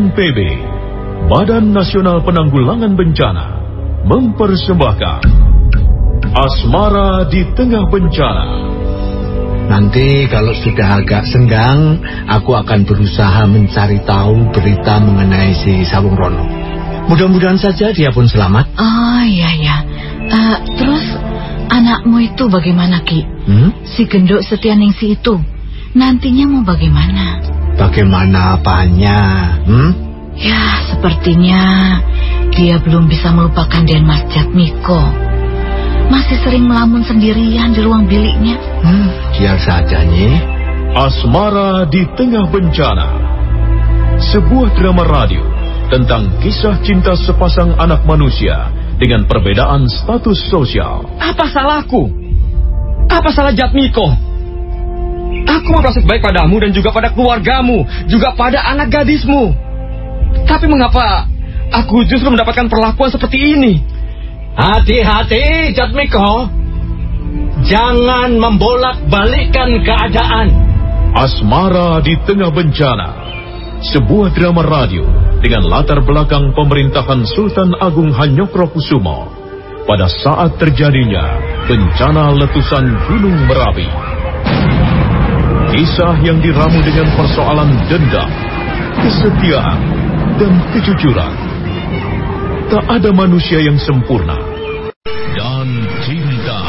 BNPB, Badan Nasional Penanggulangan Bencana, mempersembahkan Asmara di Tengah Bencana. Nanti kalau sudah agak senggang, aku akan berusaha mencari tahu berita mengenai si Sawung Rono. Mudah-mudahan saja dia pun selamat. Oh iya ya. Uh, terus anakmu itu bagaimana Ki? Hmm? Si genduk Setianingsi itu nantinya mau bagaimana? Bagaimana apanya? Hmm? Ya, sepertinya dia belum bisa melupakan Denmas Jatmiko masih sering melamun sendirian di ruang biliknya. Hmm, biar saja, Nyi. Asmara di Tengah Bencana. Sebuah drama radio tentang kisah cinta sepasang anak manusia dengan perbedaan status sosial. Apa salahku? Apa salah Jatmiko? Aku merasa baik padamu dan juga pada keluargamu, juga pada anak gadismu. Tapi mengapa aku justru mendapatkan perlakuan seperti ini? Hati-hati, Jatmiko. Jangan membolak-balikkan keadaan. Asmara di tengah bencana. Sebuah drama radio dengan latar belakang pemerintahan Sultan Agung Hanyokrokusumo pada saat terjadinya bencana letusan Gunung Merapi. Kisah yang diramu dengan persoalan dendam, kesetiaan, dan kejujuran tak ada manusia yang sempurna. Dan cinta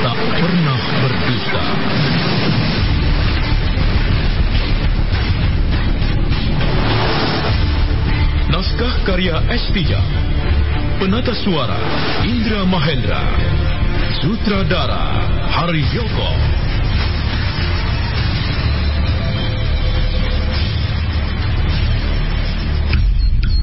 tak pernah berdusta. Naskah karya Estija. Penata suara Indra Mahendra. Sutradara Hari Yoko.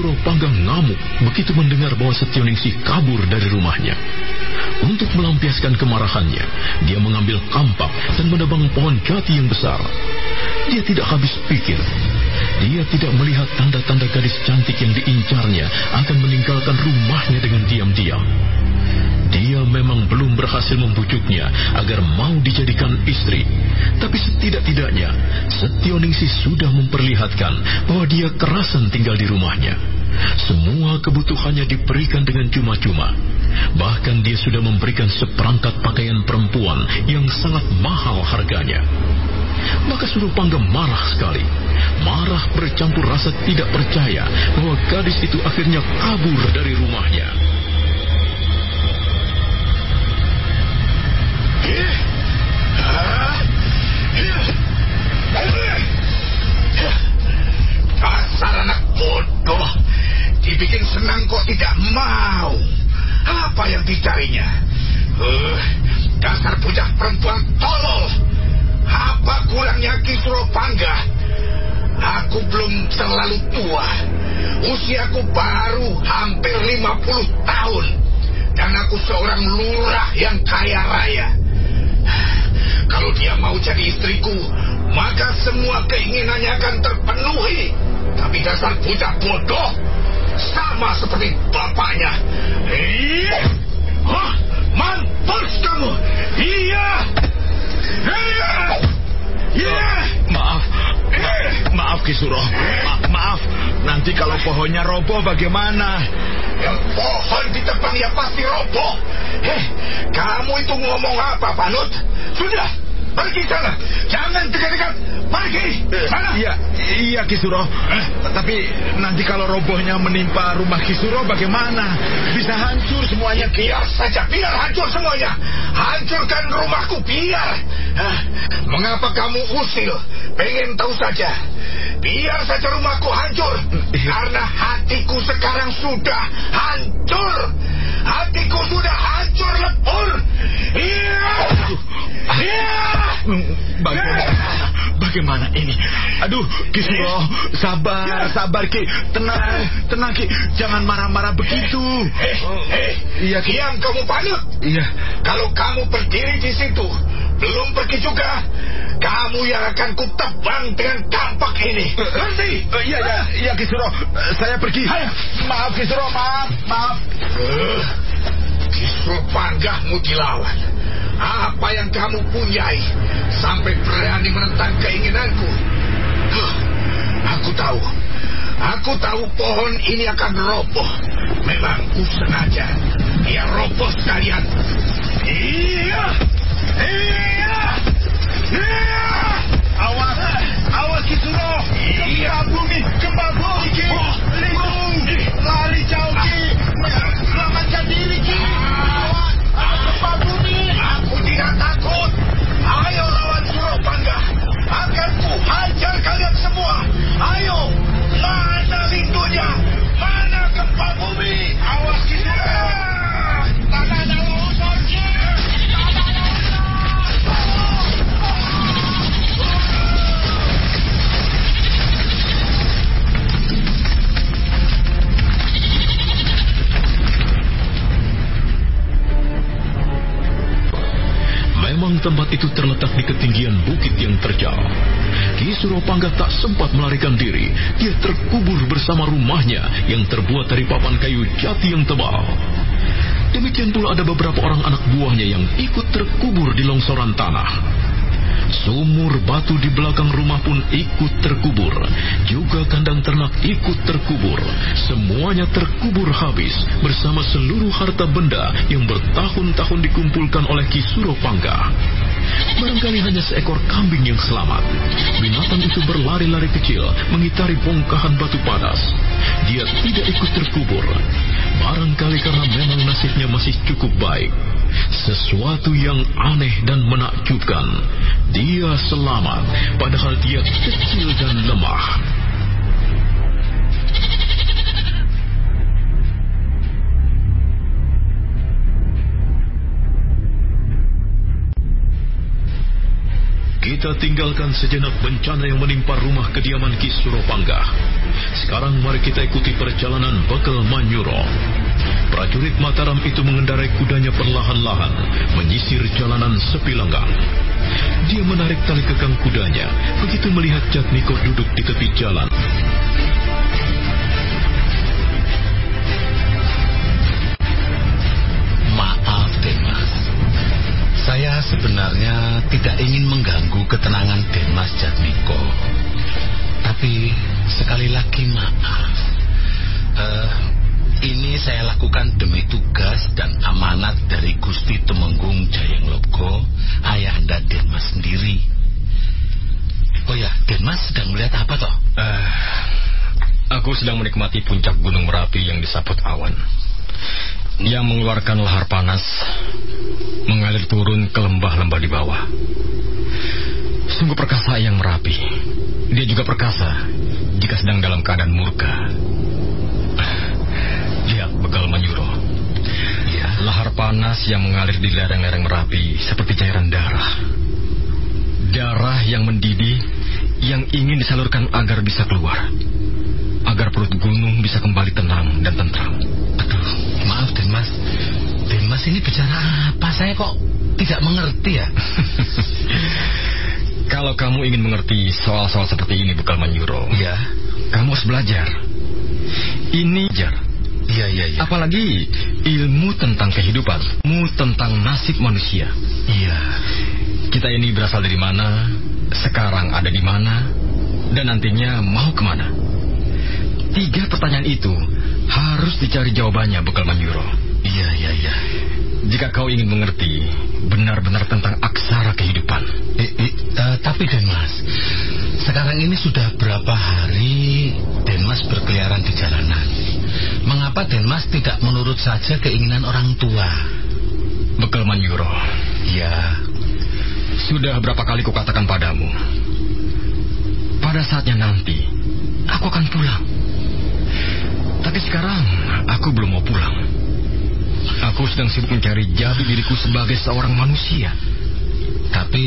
Suro Panggang ngamuk begitu mendengar bahwa Setioningsi kabur dari rumahnya. Untuk melampiaskan kemarahannya, dia mengambil kampak dan menebang pohon jati yang besar. Dia tidak habis pikir. Dia tidak melihat tanda-tanda gadis cantik yang diincarnya akan meninggalkan rumahnya dengan diam-diam. Dia memang belum berhasil membujuknya agar mau dijadikan istri. Tapi setidak-tidaknya, Setioningsi sudah memperlihatkan bahwa dia kerasan tinggal di rumahnya. Semua kebutuhannya diberikan dengan cuma-cuma. Bahkan dia sudah memberikan seperangkat pakaian perempuan yang sangat mahal harganya. Maka suruh Pangga marah sekali. Marah bercampur rasa tidak percaya bahwa gadis itu akhirnya kabur dari rumahnya. Dasar anak bodoh. Dibikin senang kok tidak mau. Apa yang dicarinya? Uh, dasar bujak perempuan tolol. Apa kurangnya Kisro Pangga? Aku belum terlalu tua. Usiaku baru hampir 50 tahun. Dan aku seorang lurah yang kaya raya. Kalau dia mau jadi istriku, maka semua keinginannya akan terpenuhi. Tapi dasar bocah bodoh, sama seperti bapaknya. Hah? Mampus kamu! Iya! Iya! Iya! Maaf, Ma maaf Kisuro. Ma maaf, nanti kalau pohonnya roboh bagaimana? Yang pohon di depan ya pasti roboh. Heh, kamu itu ngomong apa, Panut? Sudah, pergi sana. Jangan dekat-dekat. Pergi, sana. Iya, iya Kisuro. Eh, tapi nanti kalau robohnya menimpa rumah Kisuro bagaimana? Bisa hancur semuanya. Biar saja, biar hancur semuanya. Hancurkan rumahku, biar. Hah, mengapa kamu usil? Pengen tahu saja. Biar saja rumahku hancur. Karena hatiku sekarang sudah hancur. Hatiku sudah hancur lebur. Iya. Iya. Bagaimana? Bagaimana ini? Aduh, Kisuro, sabar, sabar Ki. Tenang, tenang Ki. Jangan marah-marah begitu. Eh, eh, Iya, Ki. Diam kamu panut. Iya. Kalau kamu berdiri di situ, belum pergi juga, kamu yang akan kutebang dengan kampak ini. Ngerti? Eh, Iya, iya, iya Kisuro. Eh, Saya pergi. Maaf Kisuro, maaf, maaf. Uh, Kisru panggahmu dilawan. Apa yang kamu punyai sampai berani menentang keinginanku? Huh, aku tahu. Aku tahu pohon ini akan roboh. Memang ku sengaja. Dia roboh sekalian. Iya. Iya. Iya. Awas, awas Kisuro. Iya. bumi, gempa bumi. Lindung, lari jauh jati yang tebal. Demikian pula ada beberapa orang anak buahnya yang ikut terkubur di longsoran tanah. Sumur batu di belakang rumah pun ikut terkubur. Juga kandang ternak ikut terkubur. Semuanya terkubur habis bersama seluruh harta benda yang bertahun-tahun dikumpulkan oleh Ki Suropangga. Barangkali hanya seekor kambing yang selamat. Binatang itu berlari-lari kecil mengitari bongkahan batu padas. Dia tidak ikut terkubur. Barangkali karena memang nasibnya masih cukup baik. Sesuatu yang aneh dan menakjubkan. Dia selamat, padahal dia kecil dan lemah. Kita tinggalkan sejenak bencana yang menimpa rumah kediaman Ki Suropangga. Sekarang mari kita ikuti perjalanan bekal Manyuro. Prajurit Mataram itu mengendarai kudanya perlahan-lahan, menyisir jalanan sepi lenggang. Dia menarik tali kekang kudanya, begitu melihat Jatmiko duduk di tepi jalan. Sebenarnya tidak ingin mengganggu ketenangan Denmas Jatmiko. Tapi sekali lagi maaf. Eh, ini saya lakukan demi tugas dan amanat dari Gusti Temenggung Jayeng Logo, ayahanda Denmas sendiri. Oh ya, Denmas sedang melihat apa toh? Eh, aku sedang menikmati puncak Gunung Merapi yang disaput awan. Yang mengeluarkan lahar panas mengalir turun ke lembah-lembah di bawah. Sungguh perkasa yang merapi. Dia juga perkasa jika sedang dalam keadaan murka. Lihat bekal Manyuro. Ya. Lahar panas yang mengalir di lereng-lereng Merapi seperti cairan darah. Darah yang mendidih yang ingin disalurkan agar bisa keluar. Agar perut gunung bisa kembali tenang dan tentram. Aduh, maaf Denmas. Denmas ini bicara apa? Saya kok tidak mengerti ya? Kalau kamu ingin mengerti soal-soal seperti ini bekal Manyuro, Iya. kamu harus belajar. Ini jar. Iya, iya, iya. Apalagi ilmu tentang kehidupan, ilmu tentang nasib manusia. Iya. Kita ini berasal dari mana, sekarang ada di mana, Dan nantinya mau ke mana? Tiga pertanyaan itu harus dicari jawabannya, Bekal Manyuro. Iya, iya, iya. Jika kau ingin mengerti benar-benar tentang aksara kehidupan. Eh, eh, uh, tapi Denmas, sekarang ini sudah berapa hari Denmas berkeliaran di jalanan? Mengapa Denmas tidak menurut saja keinginan orang tua? Bekal Manyuro. Ya. Sudah berapa kali kukatakan padamu. Pada saatnya nanti, aku akan pulang. Tapi sekarang, aku belum mau pulang. Aku sedang sibuk mencari jati diriku sebagai seorang manusia. Tapi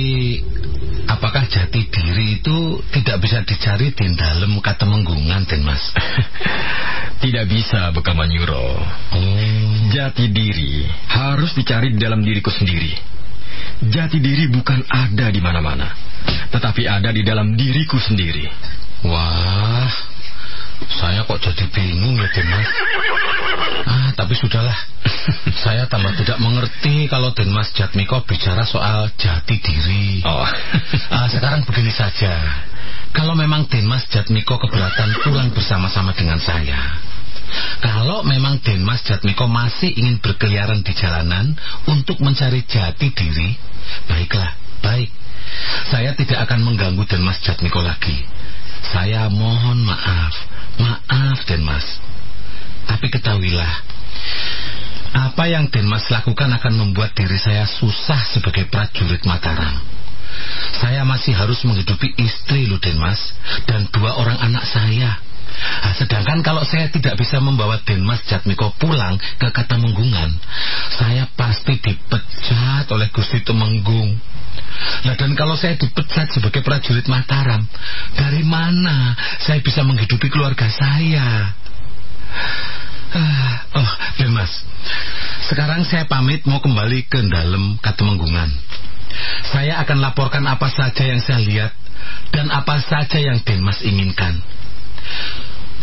apakah jati diri itu tidak bisa dicari di dalam kata menggungan, Den Mas? tidak bisa, Bekaman Yuro. Oh. Jati diri harus dicari di dalam diriku sendiri. Jati diri bukan ada di mana-mana, tetapi ada di dalam diriku sendiri. Wah, saya kok jadi bingung ya, Denmas. Ah, tapi sudahlah. Saya tambah tidak mengerti kalau Denmas Jatmiko bicara soal jati diri. Oh. ah, sekarang begini saja. Kalau memang Denmas Jatmiko keberatan pulang bersama-sama dengan saya, kalau memang Denmas Jatmiko masih ingin berkeliaran di jalanan untuk mencari jati diri, baiklah, baik. Saya tidak akan mengganggu Denmas Jatmiko lagi. Saya mohon maaf, maaf Denmas. Tapi ketahuilah, apa yang Denmas lakukan akan membuat diri saya susah sebagai prajurit Mataram. Saya masih harus menghidupi istri lu Denmas dan dua orang anak saya. Nah, sedangkan kalau saya tidak bisa membawa Denmas Jatmiko pulang ke kata Menggungan, saya pasti dipecat oleh Gusti Temenggung. Nah dan kalau saya dipecat sebagai prajurit Mataram, dari mana saya bisa menghidupi keluarga saya? Ah, oh, Mas, sekarang saya pamit mau kembali ke dalam Katemenggungan. Saya akan laporkan apa saja yang saya lihat dan apa saja yang Denmas inginkan.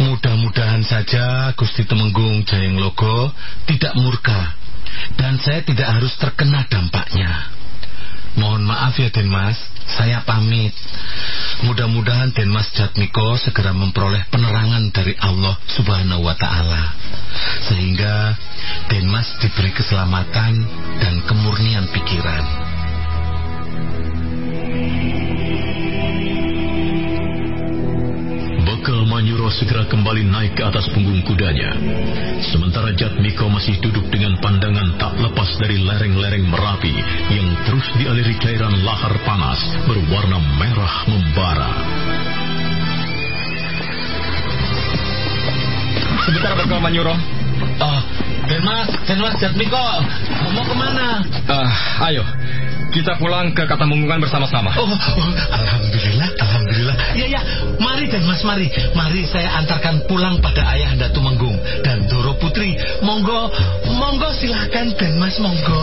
Mudah-mudahan saja Gusti Temenggung Jayeng Logo tidak murka dan saya tidak harus terkena dampaknya. Mohon maaf ya Denmas, saya pamit. Mudah-mudahan Denmas Jatmiko segera memperoleh penerangan dari Allah Subhanahu wa taala sehingga Denmas diberi keselamatan dan kemurnian pikiran. Segera kembali naik ke atas punggung kudanya. Sementara Jatmiko masih duduk dengan pandangan tak lepas dari lereng-lereng Merapi yang terus dialiri cairan lahar panas berwarna merah membara. Sebentar Bekal Manyuro. Oh, Denmas, Denmas Jatmiko, mau ke mana? Uh, ayo, kita pulang ke kata menggungan bersama-sama. Oh, oh, alhamdulillah, alhamdulillah. Ya, ya, mari dan Mas, mari. Mari saya antarkan pulang pada ayah Anda Tumenggung dan Doro Putri. Monggo, monggo silahkan dan Mas, monggo.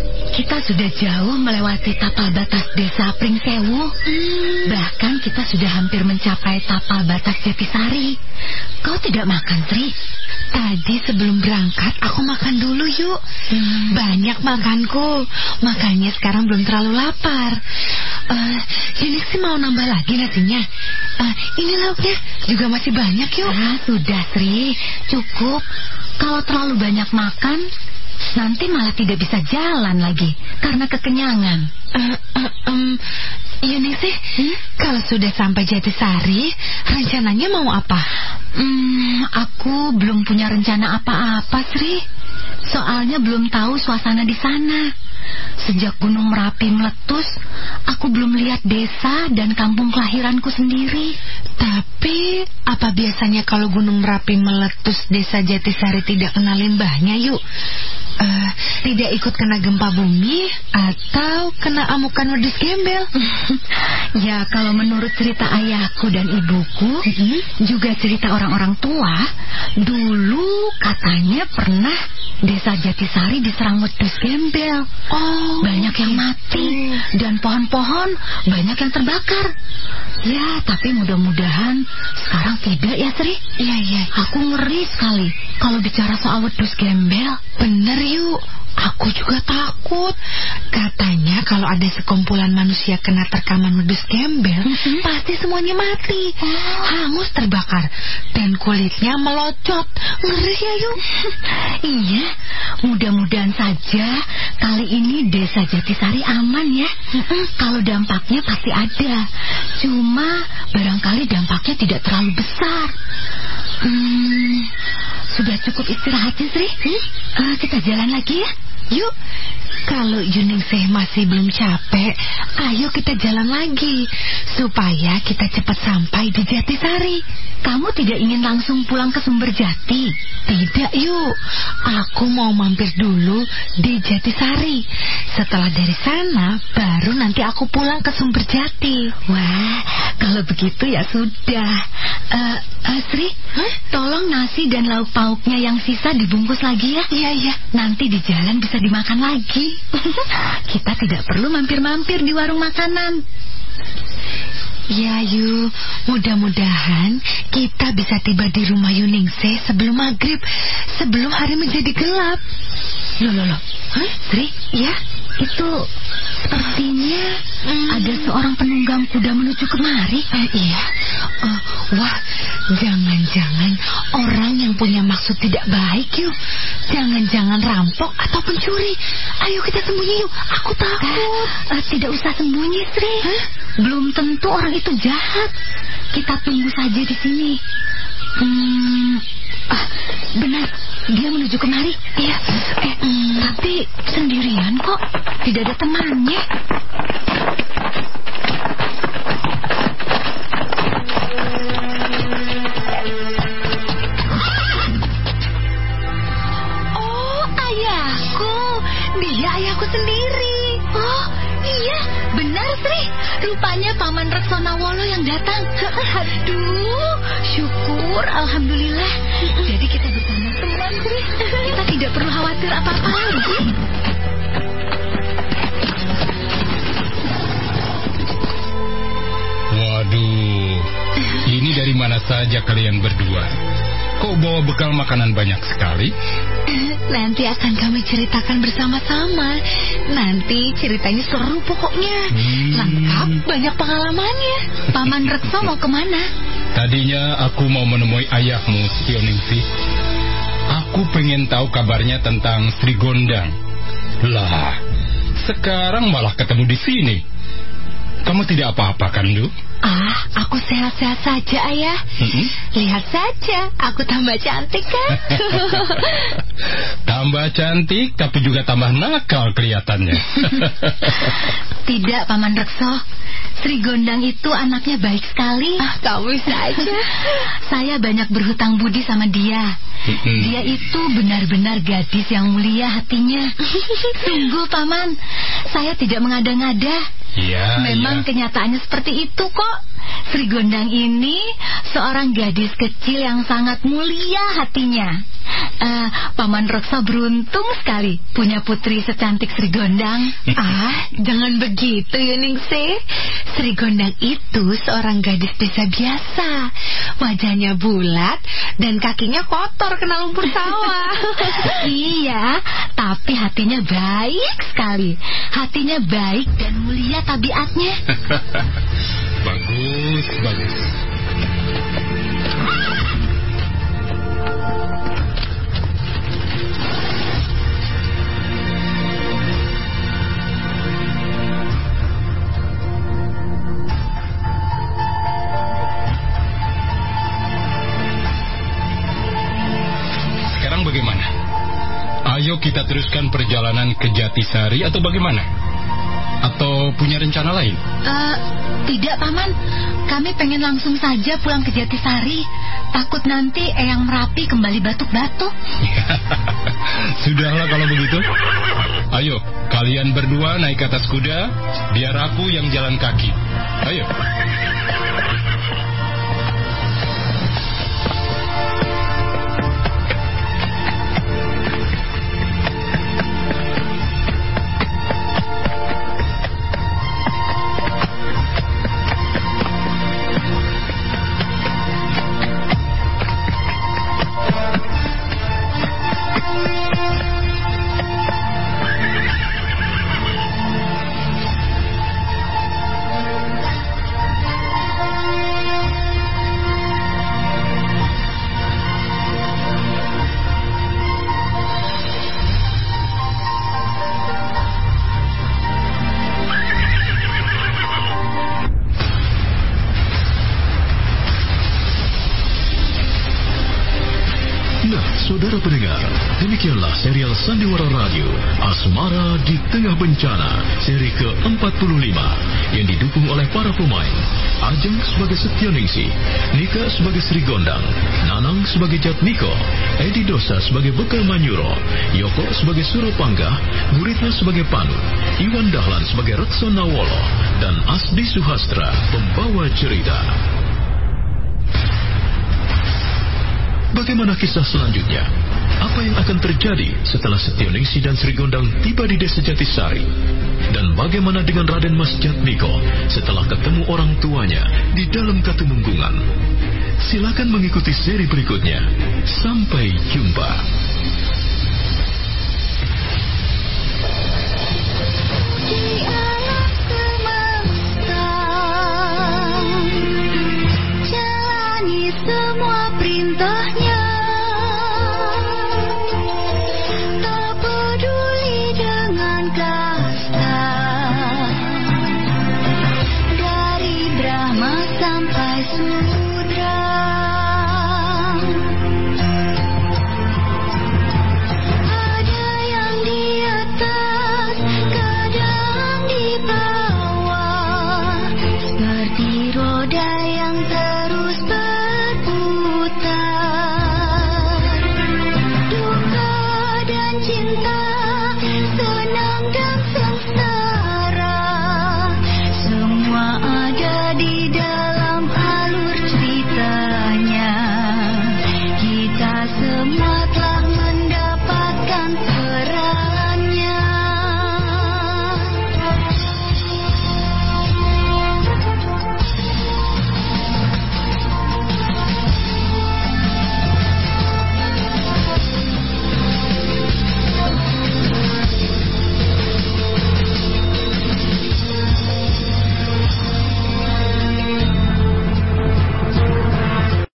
jauh melewati tapal batas desa Pringsewu. Hmm. Bahkan kita sudah hampir mencapai tapal batas Jatisari. Kau tidak makan, Sri? Tadi sebelum berangkat aku makan dulu yuk. Hmm. Banyak makanku. Makanya sekarang belum terlalu lapar. Uh, Yunik sih mau nambah lagi nasinya. Uh, ini lauknya juga masih banyak yuk. Ah, sudah Sri, cukup. Kalau terlalu banyak makan, nanti malah tidak bisa jalan lagi karena kekenyangan. Uh, uh, um, sih, hmm? kalau sudah sampai Jatisari, rencananya mau apa? Hmm, aku belum punya rencana apa-apa, Sri. Soalnya belum tahu suasana di sana. Sejak Gunung Merapi meletus, aku belum lihat desa dan kampung kelahiranku sendiri. Tapi, apa biasanya kalau Gunung Merapi meletus desa Jatisari tidak kenalin limbahnya yuk? Uh, tidak ikut kena gempa bumi atau kena amukan wedus gembel? ya, kalau menurut cerita ayahku dan ibuku, mm -hmm. juga cerita orang-orang tua, dulu katanya pernah desa Jatisari diserang wedus gembel. Oh, banyak yang mati dan pohon-pohon banyak yang terbakar. Ya, tapi mudah-mudahan sekarang tidak ya, Sri. Iya, iya. Aku ngeri sekali kalau bicara soal wedus gembel. Bener yuk. Aku juga takut. Katanya kalau ada sekumpulan manusia kena terkaman wedus gembel, mm -hmm. pasti semuanya mati. Oh. Hangus terbakar dan kulitnya melocot. Ngeri ya, yuk. iya, mudah-mudahan saja kali ini desa Jatisari aman ya. Mm -hmm. Kalau dampaknya pasti ada. Cuma barangkali dampaknya tidak terlalu besar. Hmm, sudah cukup istirahat Sri? Hmm? Uh, kita jalan lagi ya? Yuk, kalau Yuningsih masih belum capek, ayo kita jalan lagi. Supaya kita cepat sampai di Jatisari. Kamu tidak ingin langsung pulang ke Sumber Jati? Tidak, yuk. Aku mau mampir dulu di Jatisari. Setelah dari sana, baru nanti aku pulang ke Sumber Jati. Wah, kalau begitu ya sudah. Uh, uh, Sri, huh? tolong nasi dan lauk pauknya yang sisa dibungkus lagi ya. Iya, iya. Nanti di jalan bisa dimakan lagi. Kita tidak perlu mampir-mampir di warung makanan. Ya, Yu. Mudah-mudahan kita bisa tiba di rumah Yuningse sebelum maghrib, sebelum hari menjadi gelap. Loh, loh, loh. Hah? Sri? Ya? Itu sepertinya hmm. ada seorang penunggang kuda menuju kemari. Eh, iya. Uh, wah, jangan-jangan orang yang punya maksud tidak baik yuk. Jangan-jangan rampok atau pencuri. Ayo kita sembunyi yuk. Aku takut. Uh, tidak usah sembunyi, Sri. Huh? Belum tentu orang itu jahat. Kita tunggu saja di sini. Hmm, ah, benar. Dia menuju kemari. Iya. Eh, hmm, tapi sendirian kok. Tidak ada temannya. Oh, ayahku. Dia ayahku sendiri. Oh, iya. Benar, Sri. Rupanya Paman Reksona Wolo yang datang. Aduh, syukur. Alhamdulillah. Kita tidak perlu khawatir apa-apa lagi. Waduh, ini dari mana saja kalian berdua? Kok bawa bekal makanan banyak sekali? Nanti akan kami ceritakan bersama-sama. Nanti ceritanya seru pokoknya. Hmm. Lengkap, banyak pengalamannya. Paman Rekso mau ke mana? Tadinya aku mau menemui ayahmu, Sioningsi. Aku pengen tahu kabarnya tentang Sri Gondang. Lah, sekarang malah ketemu di sini. Kamu tidak apa-apa kan, Du? Ah, aku sehat-sehat saja, Ayah. Mm-hmm. Lihat saja, aku tambah cantik kan? tambah cantik, tapi juga tambah nakal kelihatannya. Tidak, Paman Rekso. Sri Gondang itu anaknya baik sekali. Ah, kamu saja. Saya banyak berhutang budi sama dia. Dia itu benar-benar gadis yang mulia hatinya. Sungguh, Paman. Saya tidak mengada-ngada. Ya, Memang ya. kenyataannya seperti itu kok. Sri Gondang ini seorang gadis kecil yang sangat mulia hatinya. Uh, Paman Reksa beruntung sekali punya putri secantik Sri Gondang. ah, jangan begitu Yuningse. Sri Gondang itu seorang gadis desa biasa. Wajahnya bulat dan kakinya kotor kena lumpur sawah. iya, tapi hatinya baik sekali. Hatinya baik dan mulia tabiatnya. bagus, bagus. Perjalanan ke Jatisari atau bagaimana? Atau punya rencana lain? Eh, tidak, Paman. Kami pengen langsung saja pulang ke Jatisari. Takut nanti Eyang Merapi kembali batuk-batuk. Sudahlah kalau begitu. Ayo, kalian berdua naik ke atas kuda, biar aku yang jalan kaki. Ayo. Nah, saudara pendengar, demikianlah serial Sandiwara Radio Asmara di Tengah Bencana seri ke-45 yang didukung oleh para pemain Ajeng sebagai Setioningsi, Nika sebagai Sri Gondang, Nanang sebagai Jatmiko, Edi Dosa sebagai Bekal Manyuro, Yoko sebagai Suropangga, Guritna sebagai Panu, Iwan Dahlan sebagai Rekso Nawolo, dan Asdi Suhastra pembawa cerita. Bagaimana kisah selanjutnya? Apa yang akan terjadi setelah Setioningsi dan Sri Gondang tiba di desa Jatisari? Dan bagaimana dengan Raden Mas Jatmiko setelah ketemu orang tuanya di dalam Katumenggungan? Silakan mengikuti seri berikutnya. Sampai jumpa. Yeah.